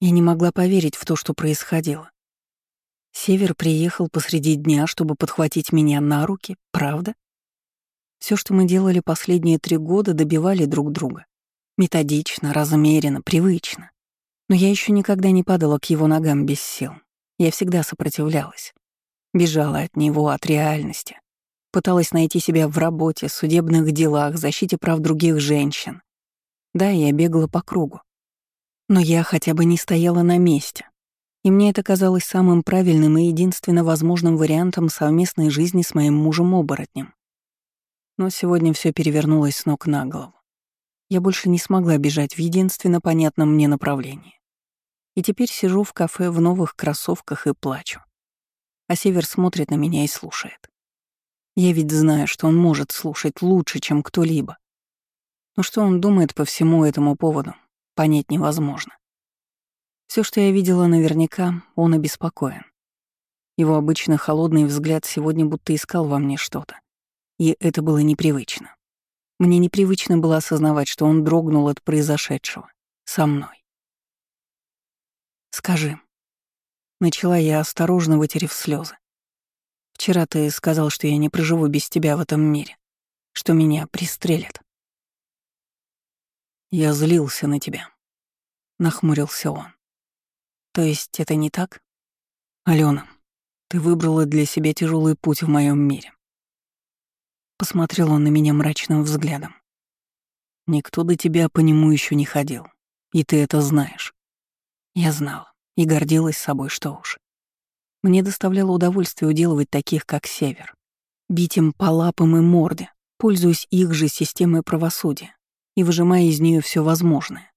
Я не могла поверить в то, что происходило. Север приехал посреди дня, чтобы подхватить меня на руки, правда? Все, что мы делали последние три года, добивали друг друга. Методично, размеренно, привычно. Но я еще никогда не падала к его ногам без сил. Я всегда сопротивлялась. Бежала от него, от реальности. Пыталась найти себя в работе, судебных делах, защите прав других женщин. Да, я бегала по кругу. Но я хотя бы не стояла на месте. И мне это казалось самым правильным и единственно возможным вариантом совместной жизни с моим мужем-оборотнем. Но сегодня все перевернулось с ног на голову. Я больше не смогла бежать в единственно понятном мне направлении. И теперь сижу в кафе в новых кроссовках и плачу. А Север смотрит на меня и слушает. Я ведь знаю, что он может слушать лучше, чем кто-либо. Но что он думает по всему этому поводу, понять невозможно. Все, что я видела наверняка, он обеспокоен. Его обычно холодный взгляд сегодня будто искал во мне что-то. И это было непривычно. Мне непривычно было осознавать, что он дрогнул от произошедшего. Со мной. «Скажи». Начала я, осторожно вытерев слезы. Вчера ты сказал, что я не проживу без тебя в этом мире, что меня пристрелят. Я злился на тебя. Нахмурился он. То есть это не так? Алена, ты выбрала для себя тяжелый путь в моем мире. Посмотрел он на меня мрачным взглядом. Никто до тебя по нему еще не ходил, и ты это знаешь. Я знала и гордилась собой, что уж. Мне доставляло удовольствие уделывать таких, как Север. Бить им по лапам и морде, пользуясь их же системой правосудия и выжимая из нее все возможное.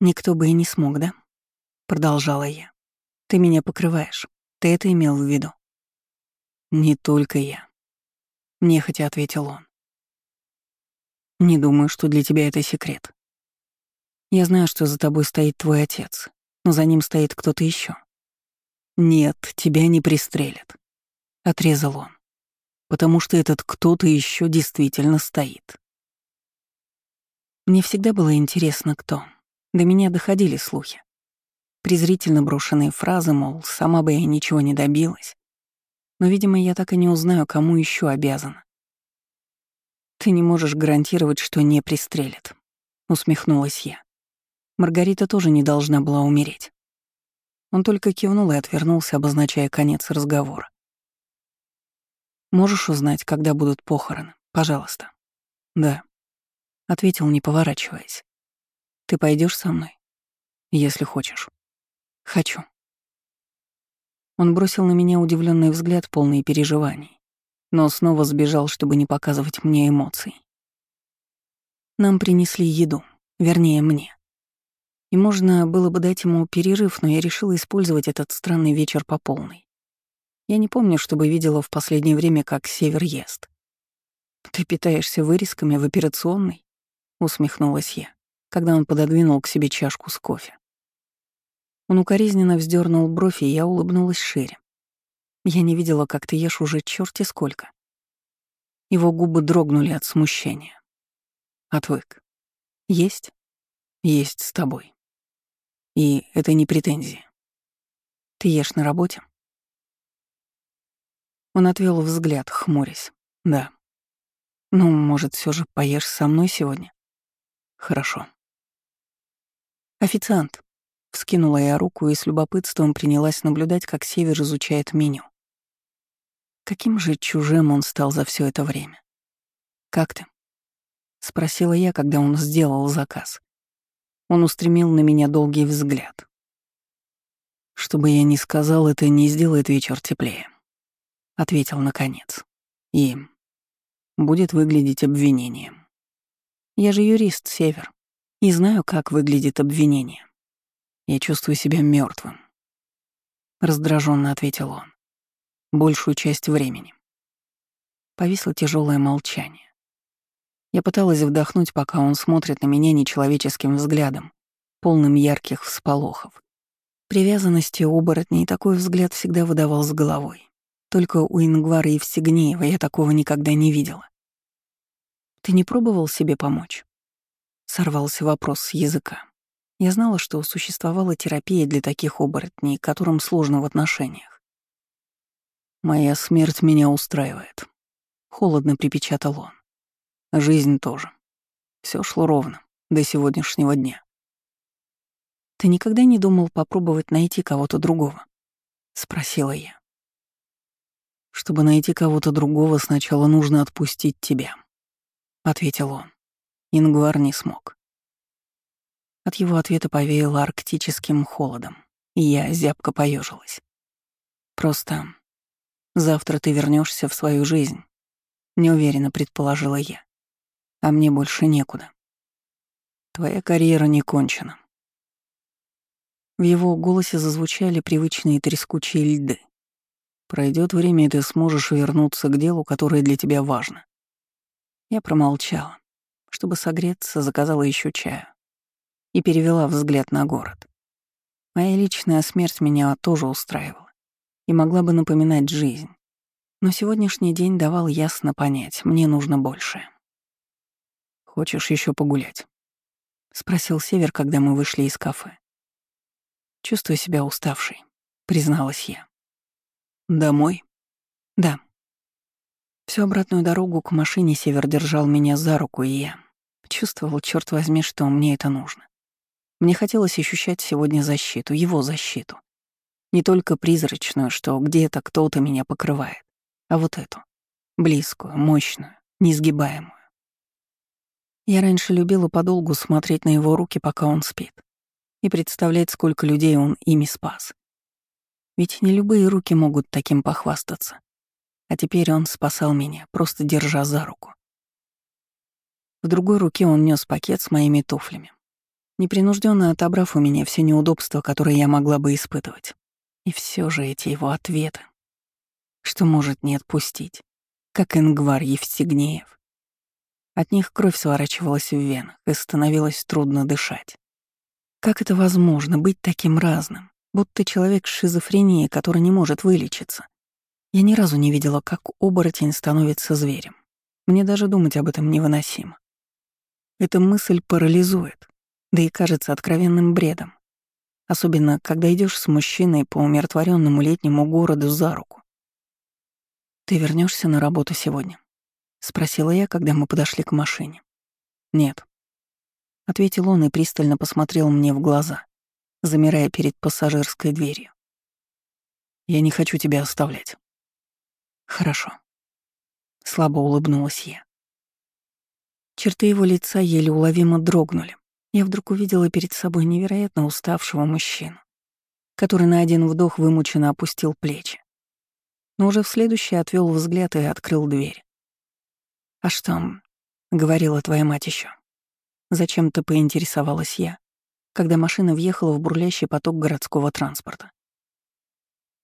«Никто бы и не смог, да?» — продолжала я. «Ты меня покрываешь. Ты это имел в виду?» «Не только я», — нехотя ответил он. «Не думаю, что для тебя это секрет. Я знаю, что за тобой стоит твой отец, но за ним стоит кто-то еще. «Нет, тебя не пристрелят», — отрезал он, «потому что этот кто-то еще действительно стоит». Мне всегда было интересно, кто. До меня доходили слухи. Презрительно брошенные фразы, мол, сама бы я ничего не добилась. Но, видимо, я так и не узнаю, кому еще обязана. «Ты не можешь гарантировать, что не пристрелят», — усмехнулась я. Маргарита тоже не должна была умереть. Он только кивнул и отвернулся, обозначая конец разговора. «Можешь узнать, когда будут похороны? Пожалуйста». «Да», — ответил, не поворачиваясь. «Ты пойдешь со мной?» «Если хочешь». «Хочу». Он бросил на меня удивленный взгляд, полный переживаний, но снова сбежал, чтобы не показывать мне эмоций. Нам принесли еду, вернее, мне. И можно было бы дать ему перерыв, но я решила использовать этот странный вечер по полной. Я не помню, чтобы видела в последнее время, как Север ест. «Ты питаешься вырезками в операционной?» — усмехнулась я, когда он пододвинул к себе чашку с кофе. Он укоризненно вздернул бровь, и я улыбнулась шире. Я не видела, как ты ешь уже черти сколько. Его губы дрогнули от смущения. Отвык. Есть? Есть с тобой. И это не претензии. Ты ешь на работе? Он отвел взгляд, хмурясь. Да. Ну, может, все же поешь со мной сегодня? Хорошо. Официант. Вскинула я руку и с любопытством принялась наблюдать, как Север изучает меню. Каким же чужим он стал за все это время? «Как ты?» — спросила я, когда он сделал заказ. Он устремил на меня долгий взгляд. «Что бы я ни сказал, это не сделает вечер теплее», — ответил наконец. «И будет выглядеть обвинением. Я же юрист, Север, и знаю, как выглядит обвинение. Я чувствую себя мертвым. раздраженно ответил он. «Большую часть времени». Повисло тяжелое молчание. Я пыталась вдохнуть, пока он смотрит на меня нечеловеческим взглядом, полным ярких всполохов. Привязанности оборотней такой взгляд всегда выдавал с головой. Только у Ингвара и Всегнеева я такого никогда не видела. «Ты не пробовал себе помочь?» Сорвался вопрос с языка. Я знала, что существовала терапия для таких оборотней, которым сложно в отношениях. «Моя смерть меня устраивает», — холодно припечатал он. «Жизнь тоже. Все шло ровно, до сегодняшнего дня». «Ты никогда не думал попробовать найти кого-то другого?» — спросила я. «Чтобы найти кого-то другого, сначала нужно отпустить тебя», — ответил он. Ингвар не смог. От его ответа повеяло арктическим холодом, и я зябко поежилась. «Просто завтра ты вернешься в свою жизнь», — неуверенно предположила я. «А мне больше некуда. Твоя карьера не кончена». В его голосе зазвучали привычные трескучие льды. Пройдет время, и ты сможешь вернуться к делу, которое для тебя важно. Я промолчала. Чтобы согреться, заказала еще чаю. И перевела взгляд на город. Моя личная смерть меня тоже устраивала. И могла бы напоминать жизнь. Но сегодняшний день давал ясно понять, мне нужно большее. «Хочешь еще погулять?» — спросил Север, когда мы вышли из кафе. «Чувствую себя уставшей», — призналась я. Домой? Да. Всю обратную дорогу к машине Север держал меня за руку, и я чувствовал, черт возьми, что мне это нужно. Мне хотелось ощущать сегодня защиту, его защиту. Не только призрачную, что где-то кто-то меня покрывает, а вот эту, близкую, мощную, несгибаемую. Я раньше любила подолгу смотреть на его руки, пока он спит, и представлять, сколько людей он ими спас. Ведь не любые руки могут таким похвастаться. А теперь он спасал меня, просто держа за руку. В другой руке он нес пакет с моими туфлями, непринужденно отобрав у меня все неудобства, которые я могла бы испытывать. И все же эти его ответы, что может не отпустить, как Ингвар Евстигнеев. От них кровь сворачивалась в венах, и становилось трудно дышать. Как это возможно, быть таким разным? будто человек с шизофренией, который не может вылечиться. Я ни разу не видела, как оборотень становится зверем. Мне даже думать об этом невыносимо. Эта мысль парализует, да и кажется откровенным бредом. Особенно, когда идешь с мужчиной по умиротворенному летнему городу за руку. «Ты вернешься на работу сегодня?» — спросила я, когда мы подошли к машине. «Нет», — ответил он и пристально посмотрел мне в глаза замирая перед пассажирской дверью. «Я не хочу тебя оставлять». «Хорошо». Слабо улыбнулась я. Черты его лица еле уловимо дрогнули. Я вдруг увидела перед собой невероятно уставшего мужчину, который на один вдох вымученно опустил плечи. Но уже в следующий отвел взгляд и открыл дверь. «А что?» — говорила твоя мать еще. Зачем-то поинтересовалась я, когда машина въехала в бурлящий поток городского транспорта.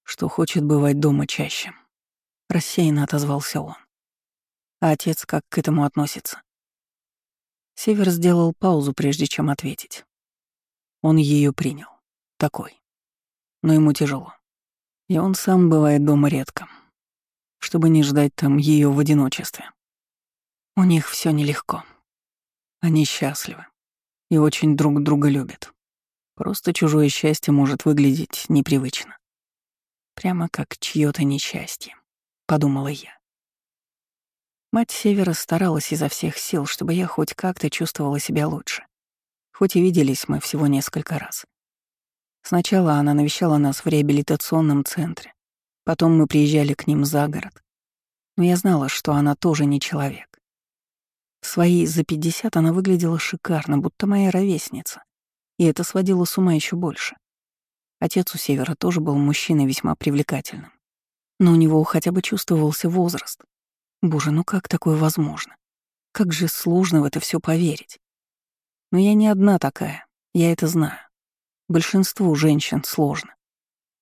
«Что хочет бывать дома чаще», — рассеянно отозвался он. «А отец как к этому относится?» Север сделал паузу, прежде чем ответить. Он ее принял. Такой. Но ему тяжело. И он сам бывает дома редко, чтобы не ждать там ее в одиночестве. У них все нелегко. Они счастливы и очень друг друга любят. Просто чужое счастье может выглядеть непривычно. Прямо как чьё-то несчастье, подумала я. Мать Севера старалась изо всех сил, чтобы я хоть как-то чувствовала себя лучше. Хоть и виделись мы всего несколько раз. Сначала она навещала нас в реабилитационном центре, потом мы приезжали к ним за город. Но я знала, что она тоже не человек. В свои за пятьдесят она выглядела шикарно, будто моя ровесница. И это сводило с ума еще больше. Отец у Севера тоже был мужчиной весьма привлекательным. Но у него хотя бы чувствовался возраст. Боже, ну как такое возможно? Как же сложно в это все поверить. Но я не одна такая, я это знаю. Большинству женщин сложно.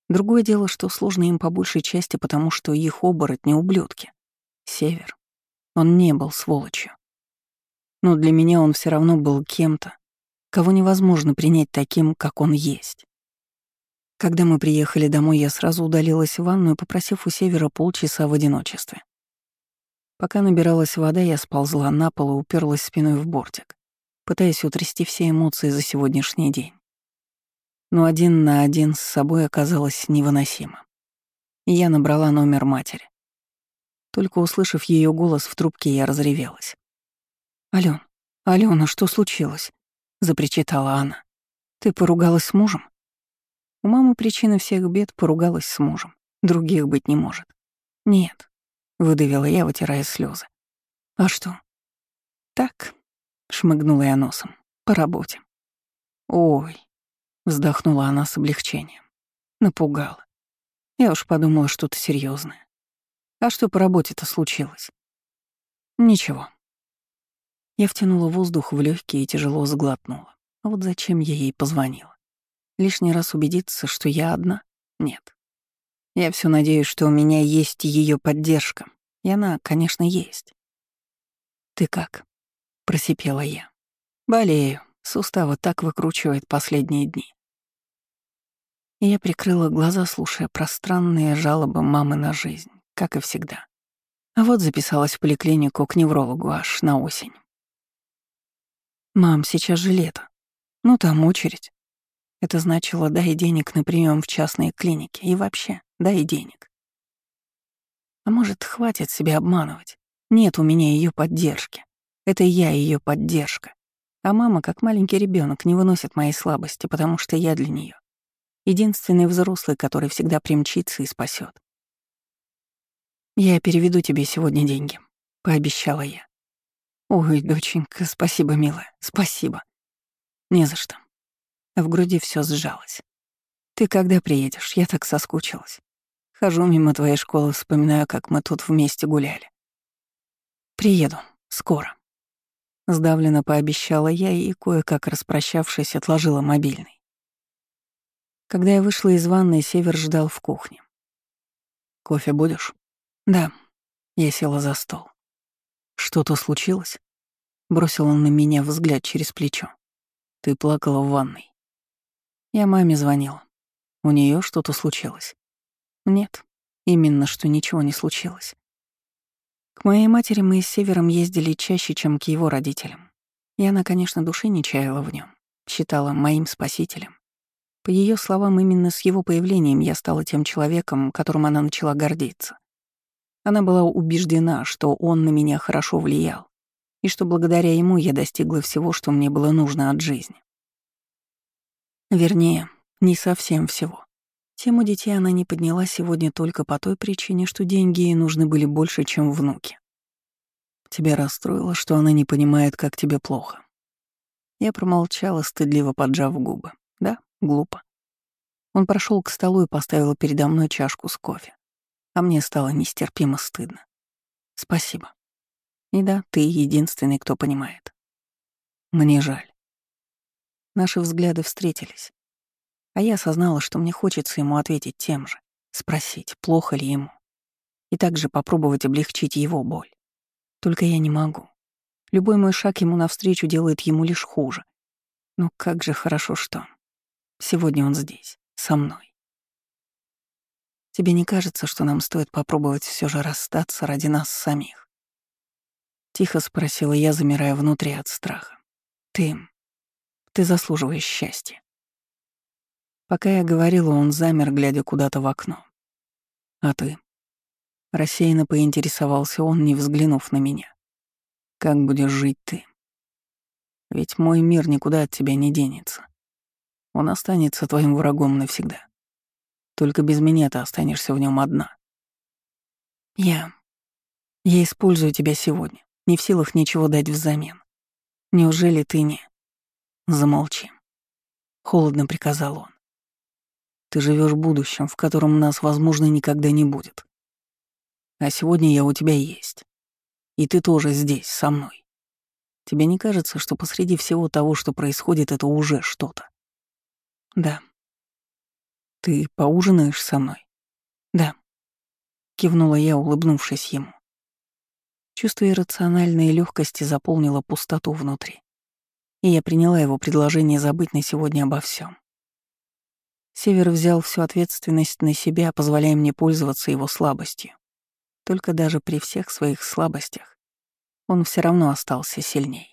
Другое дело, что сложно им по большей части, потому что их оборотни — ублюдки. Север. Он не был сволочью но для меня он все равно был кем-то, кого невозможно принять таким, как он есть. Когда мы приехали домой, я сразу удалилась в ванную, попросив у Севера полчаса в одиночестве. Пока набиралась вода, я сползла на пол и уперлась спиной в бортик, пытаясь утрясти все эмоции за сегодняшний день. Но один на один с собой оказалось невыносимо. Я набрала номер матери. Только услышав ее голос в трубке, я разревелась. «Алён, Алёна, что случилось?» — запричитала она. «Ты поругалась с мужем?» У мамы причина всех бед поругалась с мужем. Других быть не может. «Нет», — выдавила я, вытирая слезы. «А что?» «Так», — шмыгнула я носом, — «по работе». «Ой», — вздохнула она с облегчением. Напугала. Я уж подумала, что-то серьезное. А что по работе-то случилось? Ничего. Я втянула воздух в легкие и тяжело сглотнула. А вот зачем я ей позвонила? Лишний раз убедиться, что я одна? Нет. Я все надеюсь, что у меня есть ее поддержка. И она, конечно, есть. «Ты как?» — просипела я. «Болею. Суставы так выкручивает последние дни». И я прикрыла глаза, слушая пространные жалобы мамы на жизнь как и всегда. А вот записалась в поликлинику к неврологу аж на осень. «Мам, сейчас же лето. Ну, там очередь». Это значило «дай денег на прием в частные клиники» и вообще «дай денег». А может, хватит себя обманывать? Нет у меня ее поддержки. Это я ее поддержка. А мама, как маленький ребенок, не выносит моей слабости, потому что я для нее единственный взрослый, который всегда примчится и спасет. «Я переведу тебе сегодня деньги», — пообещала я. «Ой, доченька, спасибо, милая, спасибо». «Не за что». В груди все сжалось. «Ты когда приедешь? Я так соскучилась. Хожу мимо твоей школы, вспоминаю, как мы тут вместе гуляли. Приеду. Скоро». Сдавленно пообещала я и, кое-как распрощавшись, отложила мобильный. Когда я вышла из ванной, Север ждал в кухне. «Кофе будешь?» Да, я села за стол. Что-то случилось? Бросил он на меня взгляд через плечо. Ты плакала в ванной. Я маме звонила. У нее что-то случилось. Нет, именно что ничего не случилось. К моей матери мы с Севером ездили чаще, чем к его родителям. И она, конечно, души не чаяла в нем, считала моим спасителем. По ее словам, именно с его появлением я стала тем человеком, которым она начала гордиться. Она была убеждена, что он на меня хорошо влиял, и что благодаря ему я достигла всего, что мне было нужно от жизни. Вернее, не совсем всего. Тему детей она не подняла сегодня только по той причине, что деньги ей нужны были больше, чем внуки. Тебя расстроило, что она не понимает, как тебе плохо. Я промолчала, стыдливо поджав губы. Да, глупо. Он прошел к столу и поставил передо мной чашку с кофе а мне стало нестерпимо стыдно. Спасибо. И да, ты единственный, кто понимает. Мне жаль. Наши взгляды встретились. А я осознала, что мне хочется ему ответить тем же, спросить, плохо ли ему, и также попробовать облегчить его боль. Только я не могу. Любой мой шаг ему навстречу делает ему лишь хуже. Но как же хорошо, что сегодня он здесь, со мной. Тебе не кажется, что нам стоит попробовать все же расстаться ради нас самих? Тихо спросила я, замирая внутри от страха. Ты... ты заслуживаешь счастья. Пока я говорила, он замер, глядя куда-то в окно. А ты? Рассеянно поинтересовался он, не взглянув на меня. Как будешь жить ты? Ведь мой мир никуда от тебя не денется. Он останется твоим врагом навсегда. Только без меня ты останешься в нем одна. Я... Я использую тебя сегодня, не в силах ничего дать взамен. Неужели ты не... Замолчи. Холодно приказал он. Ты живешь будущем, в котором нас, возможно, никогда не будет. А сегодня я у тебя есть. И ты тоже здесь, со мной. Тебе не кажется, что посреди всего того, что происходит, это уже что-то? Да. «Ты поужинаешь со мной?» «Да», — кивнула я, улыбнувшись ему. Чувство иррациональной легкости заполнило пустоту внутри, и я приняла его предложение забыть на сегодня обо всем. Север взял всю ответственность на себя, позволяя мне пользоваться его слабостью. Только даже при всех своих слабостях он все равно остался сильней.